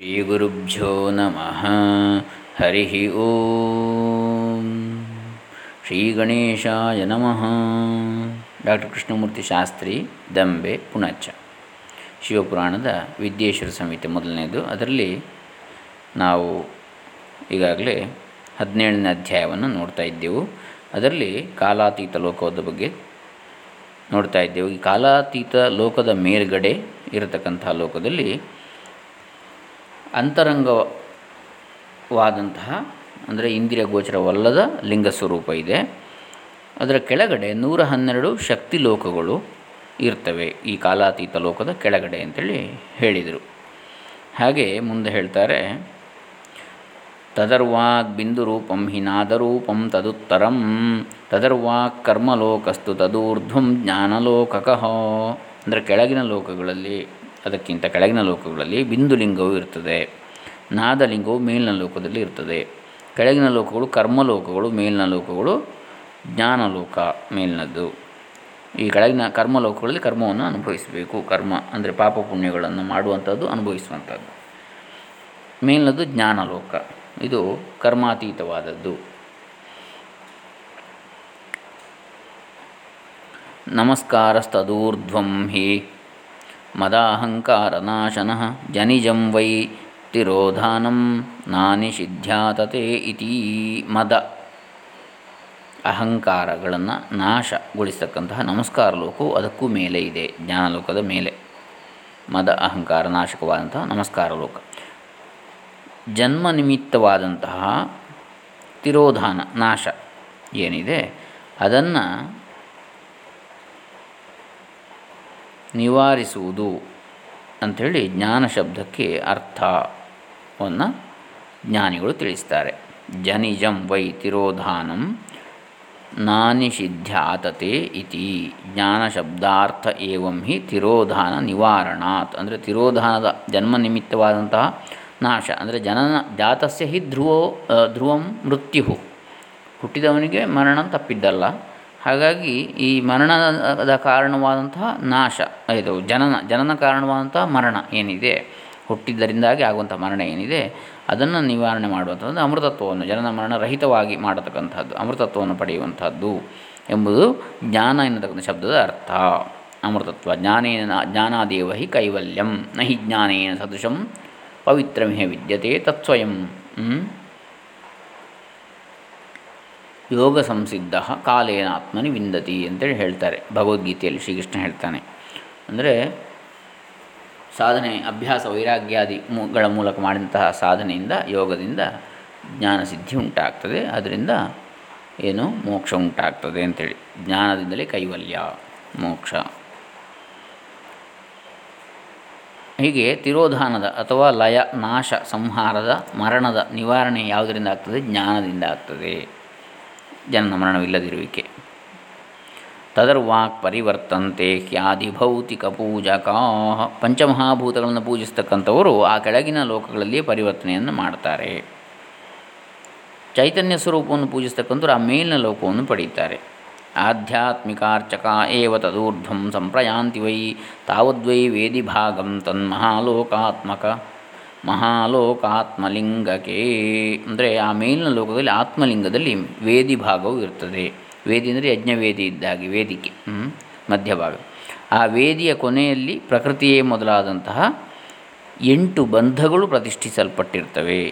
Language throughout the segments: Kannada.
ಶ್ರೀಗುರುಭ್ಯೋ ನಮಃ ಹರಿ ಓಂ ಶ್ರೀ ಗಣೇಶಾಯ ನಮಃ ಡಾಕ್ಟರ್ ಕೃಷ್ಣಮೂರ್ತಿ ಶಾಸ್ತ್ರಿ ದಂಬೆ ಪುಣಚ ಶಿವಪುರಾಣದ ವಿದ್ಯೇಶ್ವರ ಸಂಹಿತೆ ಮೊದಲನೇದು. ಅದರಲ್ಲಿ ನಾವು ಈಗಾಗಲೇ ಹದಿನೇಳನೇ ಅಧ್ಯಾಯವನ್ನು ನೋಡ್ತಾ ಇದ್ದೆವು. ಅದರಲ್ಲಿ ಕಾಲಾತೀತ ಲೋಕದ ಬಗ್ಗೆ ನೋಡ್ತಾ ಇದ್ದೆವು. ಈ ಕಾಲಾತೀತ ಲೋಕದ ಮೇಲ್ಗಡೆ ಇರತಕ್ಕಂಥ ಲೋಕದಲ್ಲಿ ಅಂತರಂಗವಾದಂತಹ, ಅಂದರೆ ಇಂದ್ರಿಯ ಗೋಚರವಲ್ಲದ ಲಿಂಗ ಸ್ವರೂಪ ಇದೆ. ಅದರ ಕೆಳಗಡೆ ನೂರ ಹನ್ನೆರಡು ಶಕ್ತಿ ಲೋಕಗಳು ಇರ್ತವೆ. ಈ ಕಾಲಾತೀತ ಲೋಕದ ಕೆಳಗಡೆ ಅಂತೇಳಿ ಹೇಳಿದರು. ಹಾಗೆ ಮುಂದೆ ಹೇಳ್ತಾರೆ, ತದರ್ವಾಕ್ ಬಿಂದು ರೂಪಂ ಹಿ ನಾದರೂಪಂ ತದುತ್ತರಂ, ತದರ್ವಾಕ್ ಕರ್ಮಲೋಕಸ್ತು ತದೂರ್ಧ್ವಂ ಜ್ಞಾನಲೋಕಕಃ. ಅಂದರೆ ಕೆಳಗಿನ ಲೋಕಗಳಲ್ಲಿ ಅದಕ್ಕಿಂತ ಕೆಳಗಿನ ಲೋಕಗಳಲ್ಲಿ ಬಿಂದುಲಿಂಗವು ಇರ್ತದೆ. ನಾದಲಿಂಗವು ಮೇಲಿನ ಲೋಕದಲ್ಲಿ ಇರ್ತದೆ. ಕೆಳಗಿನ ಲೋಕಗಳು ಕರ್ಮಲೋಕಗಳು, ಮೇಲಿನ ಲೋಕಗಳು ಜ್ಞಾನಲೋಕ ಮೇಲಿನದ್ದು. ಈ ಕೆಳಗಿನ ಕರ್ಮಲೋಕಗಳಲ್ಲಿ ಕರ್ಮವನ್ನು ಅನುಭವಿಸಬೇಕು. ಕರ್ಮ ಅಂದರೆ ಪಾಪ ಪುಣ್ಯಗಳನ್ನು ಮಾಡುವಂಥದ್ದು, ಅನುಭವಿಸುವಂಥದ್ದು. ಮೇಲಿನದ್ದು ಜ್ಞಾನಲೋಕ. ಇದು ಕರ್ಮಾತೀತವಾದದ್ದು. ನಮಸ್ಕಾರಸ್ತದೂರ್ಧ್ವಂ ಹಿ ಮದಾಹಂಕಾರನಾಶನ ಜನಿಜಂ ವೈ ತಿರೋಧಾನಂ ನಾನಿಷಿಧ್ಯಾತತೆ ಇತಿ ಮದ. ಅಹಂಕಾರಗಳನ್ನು ನಾಶಗೊಳಿಸತಕ್ಕಂತಹ ನಮಸ್ಕಾರ ಲೋಕವು ಅದಕ್ಕೂ ಮೇಲೆ ಇದೆ, ಜ್ಞಾನಲೋಕದ ಮೇಲೆ. ಮದ ಅಹಂಕಾರ ನಾಶಕವಾದಂತಹ ನಮಸ್ಕಾರ ಲೋಕ. ಜನ್ಮ ನಿಮಿತ್ತವಾದಂತಹ ತಿರೋಧಾನ ನಾಶ ಏನಿದೆ, ಅದನ್ನು ನಿವಾರಿಸುವುದು ಅಂಥೇಳಿ ಜ್ಞಾನ ಶಬ್ದಕ್ಕೆ ಅರ್ಥವನ್ನು ಜ್ಞಾನಿಗಳು ತಿಳಿಸ್ತಾರೆ. ಜನಿಜಂ ವೈ ತಿರೋಧಾನಂ ನಾನಿಷಿಧ್ಯಾತತೆ ಇತಿ. ಜ್ಞಾನ ಶಬ್ದಾರ್ಥ ಏವಂ ಹಿ ತಿರೋಧಾನ ನಿವಾರಣಾತ್. ಅಂದರೆ ತಿರೋಧಾನದ ಜನ್ಮ ನಿಮಿತ್ತವಾದಂತಹ ನಾಶ. ಅಂದರೆ ಜನನ ಜಾತಸ್ಯ ಹಿ ಧ್ರುವೋ ಧ್ರುವಂ ಮೃತ್ಯು ಹುಟ್ಟಿದವನಿಗೆ ಮರಣ ತಪ್ಪಿದ್ದಲ್ಲ. ಹಾಗಾಗಿ ಈ ಮರಣದ ಕಾರಣವಾದಂತಹ ನಾಶ, ಇದು ಜನನ ಜನನ ಕಾರಣವಾದಂಥ ಮರಣ ಏನಿದೆ, ಹುಟ್ಟಿದ್ದರಿಂದಾಗಿ ಆಗುವಂಥ ಮರಣ ಏನಿದೆ, ಅದನ್ನು ನಿವಾರಣೆ ಮಾಡುವಂಥದ್ದು ಅಮೃತತ್ವವನ್ನು, ಜನನ ಮರಣ ರಹಿತವಾಗಿ ಮಾಡತಕ್ಕಂಥದ್ದು, ಅಮೃತತ್ವವನ್ನು ಪಡೆಯುವಂಥದ್ದು ಎಂಬುದು ಜ್ಞಾನ ಎನ್ನತಕ್ಕಂಥ ಶಬ್ದದ ಅರ್ಥ. ಅಮೃತತ್ವ, ಜ್ಞಾನೇನ, ಜ್ಞಾನಾದೇವ ಹಿ ಕೈವಲ್ಯಂ, ನ ಹಿ ಜ್ಞಾನೇನ ಸದೃಶಂ ಪವಿತ್ರಮೇ ವಿದ್ಯತೆ ತತ್ಸ್ವಯಂ ಯೋಗ ಸಂಸಿದ್ಧ ಕಾಲೇನ ಆತ್ಮನಿ ವಿಂದತಿ ಅಂತೇಳಿ ಹೇಳ್ತಾರೆ. ಭಗವದ್ಗೀತೆಯಲ್ಲಿ ಶ್ರೀಕೃಷ್ಣ ಹೇಳ್ತಾನೆ. ಅಂದರೆ ಸಾಧನೆ, ಅಭ್ಯಾಸ, ವೈರಾಗ್ಯಾದಿ ಗಳ ಮೂಲಕ ಮಾಡಿದಂತಹ ಸಾಧನೆಯಿಂದ, ಯೋಗದಿಂದ ಜ್ಞಾನಸಿದ್ಧಿ ಉಂಟಾಗ್ತದೆ. ಅದರಿಂದ ಏನು? ಮೋಕ್ಷ ಉಂಟಾಗ್ತದೆ ಅಂತೇಳಿ. ಜ್ಞಾನದಿಂದಲೇ ಕೈವಲ್ಯ, ಮೋಕ್ಷ. ಹೀಗೆ ತಿರೋಧಾನದ ಅಥವಾ ಲಯ, ನಾಶ, ಸಂಹಾರದ ಮರಣದ ನಿವಾರಣೆ ಯಾವುದರಿಂದ ಆಗ್ತದೆ? ಜ್ಞಾನದಿಂದ ಆಗ್ತದೆ. ಜನನ ಮರಣವಿಲ್ಲದಿರುವಿಕೆ ತದರ್ವಾಕ್ ಪರಿವರ್ತಂತೆ ಭೌತಿಕ ಪೂಜಕಾ. ಪಂಚಮಹಾಭೂತಗಳನ್ನು ಪೂಜಿಸ್ತಕ್ಕಂಥವರು ಆ ಕೆಳಗಿನ ಲೋಕಗಳಲ್ಲಿಯೇ ಪರಿವರ್ತನೆಯನ್ನು ಮಾಡ್ತಾರೆ. ಚೈತನ್ಯ ಸ್ವರೂಪವನ್ನು ಪೂಜಿಸ್ತಕ್ಕಂಥವ್ರು ಆ ಮೇಲಿನ ಲೋಕವನ್ನು ಪಡೀತಾರೆ ಆಧ್ಯಾತ್ಮಿಕಾರ್ಚಕ ಏವ ತದೂರ್ಧ್ವಂ ಸಂಪ್ರಯಾಂತಿ ವೈ ತಾವದ್ವೈ ವೇದಿ ಭಾಗಂ ತನ್ಮಹಾಲೋಕಾತ್ಮಕ. ಮಹಾಲೋಕಾತ್ಮಲಿಂಗಕ್ಕೆ. ಅಂದರೆ ಆ ಮೇಲಿನ ಲೋಕದಲ್ಲಿ ಆತ್ಮಲಿಂಗದಲ್ಲಿ ವೇದಿ ಭಾಗವು ಇರ್ತದೆ. ವೇದಿ ಅಂದರೆ ಯಜ್ಞವೇದಿ ಇದ್ದಾಗಿ ವೇದಿಕೆ ಮಧ್ಯಭಾಗ. ಆ ವೇದಿಯ ಕೊನೆಯಲ್ಲಿ ಪ್ರಕೃತಿಯೇ ಮೊದಲಾದಂತಹ ಎಂಟು ಬಂಧಗಳು ಪ್ರತಿಷ್ಠಿಸಲ್ಪಟ್ಟಿರ್ತವೆ.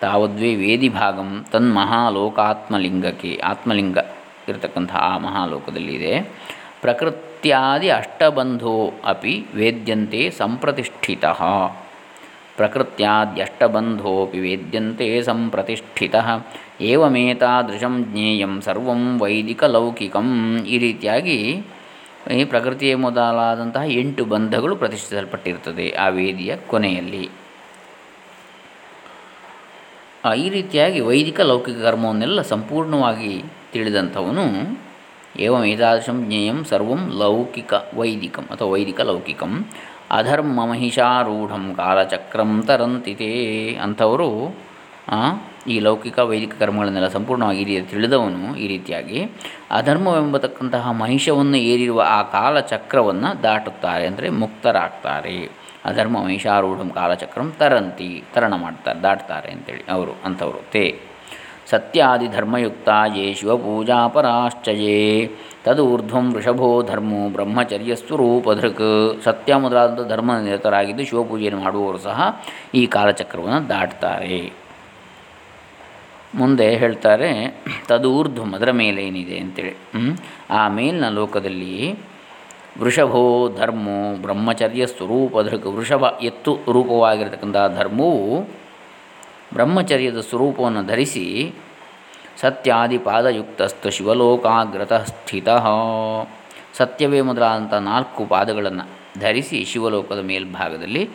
ತಾವದ್ವೇ ವೇದಿ ಭಾಗಂ ತನ್ಮಹಾಲೋಕಾತ್ಮಲಿಂಗಕ್ಕೆ ಆತ್ಮಲಿಂಗ ಇರತಕ್ಕಂತಹ ಆ ಮಹಾಲೋಕದಲ್ಲಿದೆ. ಪ್ರಕೃತ್ಯಾದಿ ಅಷ್ಟಬಂಧೋ ಅಪಿ ವೇದ್ಯಂತೆ ಸಂಪ್ರತಿಷ್ಠಿತ. ಪ್ರಕೃತ್ಯಾದ್ಯಷ್ಟಬಂಧೋಪಿ ವೇದ್ಯಂತೆ ಸಂಪ್ರತಿಷ್ಠಿತ ಏವಮೇತಾದೃಶಂ ಜ್ಞೇಯಂ ಸರ್ವಂ ವೈದಿಕಲೌಕಿಕಂ ಈ ರೀತಿಯಾಗಿ ಈ ಪ್ರಕೃತಿಯ ಮೊದಲಾದಂತಹ ಎಂಟು ಬಂಧಗಳು ಪ್ರತಿಷ್ಠಿಸಲ್ಪಟ್ಟಿರ್ತದೆ ಆ ವೇದಿಯ ಕೊನೆಯಲ್ಲಿ. ಈ ರೀತಿಯಾಗಿ ವೈದಿಕ ಲೌಕಿಕ ಕರ್ಮವನ್ನೆಲ್ಲ ಸಂಪೂರ್ಣವಾಗಿ ತಿಳಿದಂಥವನು ಏವಂ ಏತಾದೃಶಂ ಜ್ಞೇಯಂ ಸರ್ವಂ ಲೌಕಿಕ ವೈದಿಕಂ ಅಥವಾ ವೈದಿಕ ಲೌಕಿಕಂ. ಅಧರ್ಮ ಮಹಿಷಾರೂಢಂ ಕಾಲಚಕ್ರಂ ತರಂತಿತೆ ಅಂಥವರು ಈ ಲೌಕಿಕ ವೈದಿಕ ಕರ್ಮಗಳನ್ನೆಲ್ಲ ಸಂಪೂರ್ಣವಾಗಿ ಈ ರೀತಿ ತಿಳಿದವನು ಈ ರೀತಿಯಾಗಿ ಅಧರ್ಮವೆಂಬತಕ್ಕಂತಹ ಮಹಿಷವನ್ನು ಏರಿರುವ ಆ ಕಾಲಚಕ್ರವನ್ನು ದಾಟುತ್ತಾರೆ ಅಂದರೆ ಮುಕ್ತರಾಗ್ತಾರೆ. ಅಧರ್ಮ ಮಹಿಷಾರೂಢಂ ಕಾಲಚಕ್ರಂ ತರಂತಿ ತರಣ ಮಾಡ್ತಾರೆ ದಾಟ್ತಾರೆ ಅಂತೇಳಿ ಅವರು ಅಂಥವರು ತೇ. ಸತ್ಯಾದಿ ಧರ್ಮಯುಕ್ತ ಯೇ ಶಿವಪೂಜಾಪರಾಶ್ಚಯೇ. ತದೂರ್ಧ್ವಂ ವೃಷಭೋ ಧರ್ಮೋ ಬ್ರಹ್ಮಚರ್ಯಸ್ವರೂಪಧೃಕ್. ಸತ್ಯ ಮೊದಲಾದಂಥ ಧರ್ಮ ನಿರತರಾಗಿದ್ದು ಶಿವಪೂಜೆಯನ್ನು ಮಾಡುವವರು ಸಹ ಈ ಕಾಲಚಕ್ರವನ್ನು ದಾಟ್ತಾರೆ. ಮುಂದೆ ಹೇಳ್ತಾರೆ, ತದೂರ್ಧ್ವಂ ಅದರ ಮೇಲೆ ಏನಿದೆ ಅಂತೇಳಿ. ಆ ಮೇಲಿನ ಲೋಕದಲ್ಲಿ ವೃಷಭೋ ಧರ್ಮೋ ಬ್ರಹ್ಮಚರ್ಯ ಸ್ವರೂಪಧೃಕ್ ವೃಷಭ ಎತ್ತು ರೂಪವಾಗಿರತಕ್ಕಂಥ ಧರ್ಮವು ಬ್ರಹ್ಮಚರ್ಯದ ಸ್ವರೂಪವನ್ನು ಧರಿಸಿ ಸತ್ಯಾದಿ ಪಾದಯುಕ್ತಸ್ತು ಶಿವಲೋಕಾಗ್ರತ ಸ್ಥಿತ. ಸತ್ಯವೇ ಮೊದಲಾದಂಥ ನಾಲ್ಕು ಪಾದಗಳನ್ನು ಧರಿಸಿ ಶಿವಲೋಕದ ಮೇಲ್ಭಾಗದಲ್ಲಿ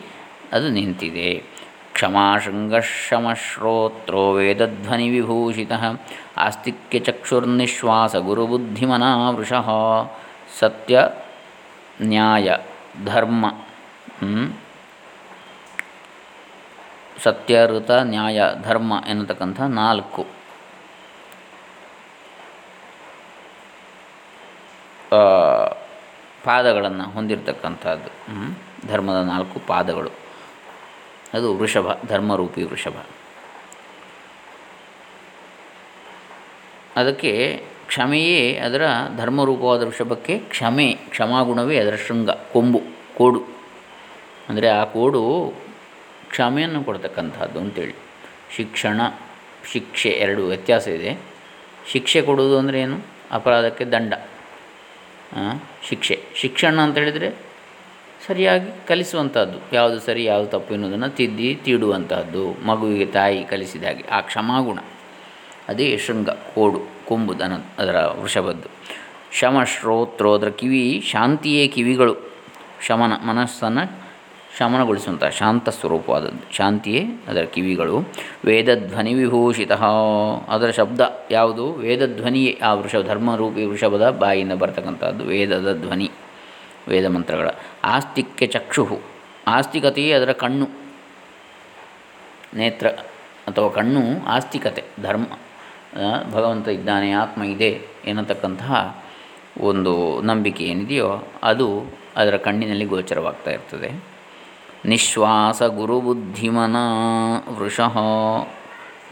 ಅದು ನಿಂತಿದೆ. ಕ್ಷಮಾಶೃಂಗಶಮಶ್ರೋತ್ರೋ ವೇದಧ್ವನಿ ವಿಭೂಷಿತ ಆಸ್ತಿಕ್ಯ ಚಕ್ಷುರ್ನಿಶ್ವಾಸ ಗುರುಬುದ್ಧಿಮನಾ ವೃಷಃ ಸತ್ಯ, ನ್ಯಾಯ, ಧರ್ಮ ಸತ್ಯ ಋತ ನ್ಯಾಯ, ಧರ್ಮ ಎನ್ನತಕ್ಕಂಥ ನಾಲ್ಕು. ಪಾದಗಳನ್ನು ಹೊಂದಿರತಕ್ಕಂಥದ್ದು. ಧರ್ಮದ ನಾಲ್ಕು ಪಾದಗಳು. ಅದು ವೃಷಭ, ಧರ್ಮರೂಪಿ ವೃಷಭ. ಅದಕ್ಕೆ ಕ್ಷಮೆಯೇ ಅದರ ಧರ್ಮರೂಪವಾದ ವೃಷಭಕ್ಕೆ ಕ್ಷಮೆ, ಕ್ಷಮಾಗುಣವೇ ಅದರ ಶೃಂಗ, ಕೊಂಬು, ಕೋಡು. ಅಂದರೆ ಆ ಕೋಡು ಕ್ಷಮೆಯನ್ನು ಕೊಡ್ತಕ್ಕಂಥದ್ದು ಅಂತೇಳಿ. ಶಿಕ್ಷಣ, ಶಿಕ್ಷೆ ಎರಡು ವ್ಯತ್ಯಾಸ ಇದೆ. ಶಿಕ್ಷೆ ಕೊಡುವುದು ಅಂದರೆ ಏನು? ಅಪರಾಧಕ್ಕೆ ದಂಡ. ಶಿಕ್ಷೆ. ಶಿಕ್ಷಣ ಅಂತ ಹೇಳಿದರೆ ಸರಿಯಾಗಿ ಕಲಿಸುವಂಥದ್ದು. ಯಾವುದು ಸರಿ, ಯಾವುದು ತಪ್ಪು ಎನ್ನುವುದನ್ನು ತಿದ್ದಿ ತೀಡುವಂತಹದ್ದು ಮಗುವಿಗೆ ತಾಯಿ ಕಲಿಸಿದ ಹಾಗೆ. ಆ ಕ್ಷಮಾಗುಣ. ಅದೇ ಶೃಂಗ, ಕೋಡು, ಕೊಂಬು, ದನ, ಅದರ ವೃಷಭದ್ದು. ಶಮ ಶ್ರೋತ್ರೋದ್ರ ಕಿವಿ, ಶಾಂತಿಯೇ ಕಿವಿಗಳು. ಶಮನ ಮನಸ್ಸನ್ನು ಶಮನಗೊಳಿಸುವಂಥ ಶಾಂತ ಸ್ವರೂಪವಾದದ್ದು. ಶಾಂತಿಯೇ ಅದರ ಕಿವಿಗಳು. ವೇದಧ್ವನಿ ವಿಭೂಷಿತ. ಅದರ ಶಬ್ದ ಯಾವುದು? ವೇದಧ್ವನಿಯೇ. ಆ ವೃಷಭ, ಧರ್ಮರೂಪಿ ವೃಷಭದ ಬಾಯಿಯಿಂದ ಬರ್ತಕ್ಕಂಥದ್ದು ವೇದದ ಧ್ವನಿ, ವೇದ ಮಂತ್ರಗಳ. ಆಸ್ತಿಕ್ಯ ಚಕ್ಷು ಆಸ್ತಿಕತೆಯೇ ಅದರ ಕಣ್ಣು. ನೇತ್ರ ಅಥವಾ ಕಣ್ಣು ಆಸ್ತಿಕತೆ, ಧರ್ಮ. ಭಗವಂತ ಇದ್ದಾನೆ, ಆತ್ಮ ಇದೆ ಎನ್ನತಕ್ಕಂತಹ ಒಂದು ನಂಬಿಕೆ ಏನಿದೆಯೋ ಅದು ಅದರ ಕಣ್ಣಿನಲ್ಲಿ ಗೋಚರವಾಗ್ತಾ ಇರ್ತದೆ. ನಿಶ್ವಾಸ ಗುರುಬುದ್ಧಿಮನ ವೃಷಃ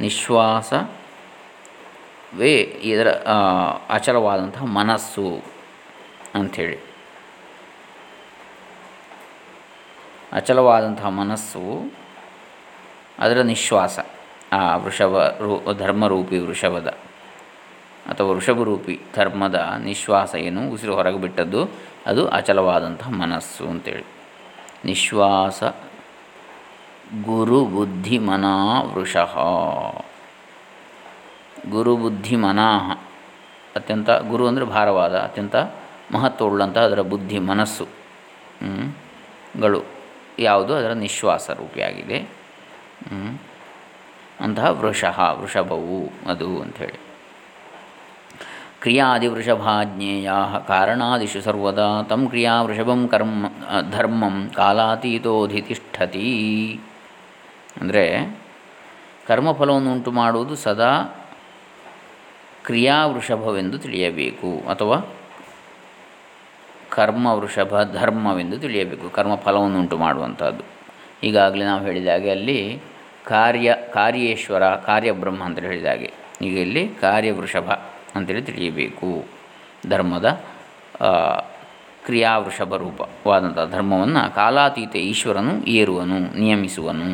ನಿಶ್ವಾಸವೇ ಇದರ ಅಚಲವಾದಂತಹ ಮನಸ್ಸು ಅಂಥೇಳಿ. ಅಚಲವಾದಂತಹ ಮನಸ್ಸು ಅದರ ನಿಶ್ವಾಸ. ಆ ವೃಷಭ ರೂ, ಧರ್ಮರೂಪಿ ವೃಷಭದ ಅಥವಾ ವೃಷಭರೂಪಿ ಧರ್ಮದ ನಿಶ್ವಾಸ ಏನು ಉಸಿರು ಹೊರಗೆ ಬಿಟ್ಟದ್ದು ಅದು ಅಚಲವಾದಂತಹ ಮನಸ್ಸು ಅಂತೇಳಿ ನಿಶ್ವಾಸ ಗುರುಬುದ್ಧಿಮನಾ ಬುದ್ಧಿ ಮನಾ ವೃಷಃ. ಗುರು ಬುದ್ಧಿ ಮನಾಹ ಅತ್ಯಂತ ಗುರು ಅಂದರೆ ಭಾರವಾದ, ಅತ್ಯಂತ ಮಹತ್ವವುಳ್ಳಂತಹ ಅದರ ಬುದ್ಧಿ ಮನಸ್ಸು ಗಳು ಯಾವುದು? ಅದರ ನಿಶ್ವಾಸ ರೂಪಿಯಾಗಿದೆ ಅಂತಹ ವೃಷಃ, ವೃಷಭವು ಅದು ಅಂಥೇಳಿ. ಕ್ರಿಯಾದಿವೃಷಭಾಜ್ಞೇಯ ಕಾರಣಾದಿಷು ಸರ್ವದಾ ತಂ ಕ್ರಿಯಾ ವೃಷಭಂ ಕರ್ಮ ಧರ್ಮಂ ಕಾಲಾತೀತೋಧಿತಿಷ್ಠತಿ ಅಂದರೆ ಕರ್ಮಫಲವನ್ನು ಉಂಟು ಮಾಡುವುದು ಸದಾ ಕ್ರಿಯಾವೃಷಭವೆಂದು ತಿಳಿಯಬೇಕು ಅಥವಾ ಕರ್ಮ ವೃಷಭ ಧರ್ಮವೆಂದು ತಿಳಿಯಬೇಕು, ಕರ್ಮಫಲವನ್ನು ಉಂಟು ಮಾಡುವಂಥದ್ದು. ಈಗಾಗಲೇ ನಾವು ಹೇಳಿದ ಹಾಗೆ ಅಲ್ಲಿ ಕಾರ್ಯ, ಕಾರ್ಯೇಶ್ವರ, ಕಾರ್ಯಬ್ರಹ್ಮ ಅಂತ ಹೇಳಿದ ಹಾಗೆ. ಈಗ ಇಲ್ಲಿ ಕಾರ್ಯವೃಷಭ. ಅಂತೇಳಿ ತಿಳಿಯಬೇಕು. ಧರ್ಮದ ಕ್ರಿಯಾವೃಷಭ ರೂಪವಾದಂಥ ಧರ್ಮವನ್ನು ಕಾಲಾತೀತ ಈಶ್ವರನು ಏರುವನು, ನಿಯಮಿಸುವನು.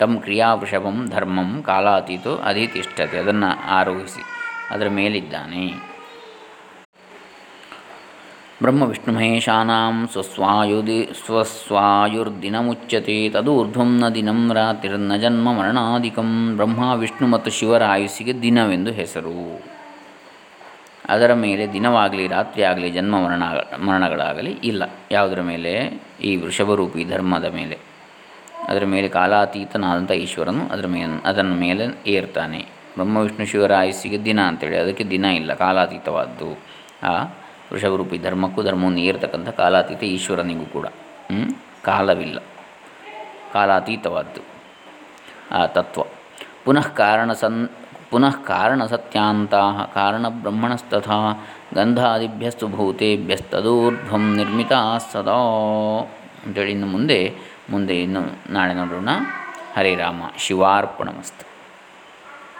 ತಮ್ಮ ಕ್ರಿಯಾವೃಷಭಂ ಧರ್ಮಂ ಕಾಲಾತೀತೋ ತಿಷ್ಟತೆ ಅದನ್ನು ಆರೋಹಿಸಿ, ಅದರ ಮೇಲಿದ್ದಾನೆ. ಬ್ರಹ್ಮ ವಿಷ್ಣು ಮಹೇಶಾನಾಂ ಸ್ವಸ್ವಾಯುದಿ ಸ್ವಸ್ವಾಯುರ್ದಿನಮುಚ್ಯತೆ, ತದೂರ್ಧ್ವಂ ನ ದಿನಂ ರಾತ್ರಿರ್ನ ಜನ್ಮ ಮರಣಾಧಿಕಂ, ಬ್ರಹ್ಮ, ವಿಷ್ಣು ಮತ್ತು ಶಿವರ ಆಯುಸ್ಸಿಗೆ ದಿನವೆಂದು ಹೆಸರು. ಅದರ ಮೇಲೆ ದಿನವಾಗಲಿ ರಾತ್ರಿ ಆಗಲಿ ಜನ್ಮ ಮರಣ, ಮರಣಗಳಾಗಲಿ ಇಲ್ಲ. ಯಾವುದರ ಮೇಲೆ? ಈ ವೃಷಭರೂಪಿ ಧರ್ಮದ ಮೇಲೆ. ಅದರ ಮೇಲೆ ಕಾಲಾತೀತನಾದಂಥ ಈಶ್ವರನು ಅದರ ಮೇಲೆ, ಅದನ್ನು ಮೇಲೆ ಏರ್ತಾನೆ. ಬ್ರಹ್ಮ ವಿಷ್ಣು ಶಿವರ ಆಯಸ್ಸಿಗೆ ದಿನ ಅಂತೇಳಿ, ಅದಕ್ಕೆ ದಿನ ಇಲ್ಲ, ಕಾಲಾತೀತವಾದ್ದು. ಆ ವೃಷಭರೂಪಿ ಧರ್ಮಕ್ಕೂ ಧರ್ಮವನ್ನು ಏರ್ತಕ್ಕಂಥ ಕಾಲಾತೀತ ಈಶ್ವರನಿಗೂ ಕೂಡ. ಕಾಲವಿಲ್ಲ. ಕಾಲಾತೀತವಾದ್ದು. ಆ ತತ್ವ. ಪುನಃ ಕಾರಣ ಸನ್ ಪುನಃ ಕಾರಣಸತ್ಯಂತ ಕಾರಣಬ್ರಹ್ಮಣಸ್ತಥಾ ಗಂಧಾದಿಭ್ಯಸ್ತು ಭೂತೇಭ್ಯಸ್ತದೂರ್ಧ್ವಂ ನಿರ್ಮಿತ ಸದಾ ಅಂತೇಳಿ ಇನ್ನು ಮುಂದೆ ಮುಂದೆ ಇನ್ನು ನಾಳೆ ನೋಡೋಣ. ಹರೇ ರಾಮ, ಶಿವಾರ್ಪಣಮಸ್ತು.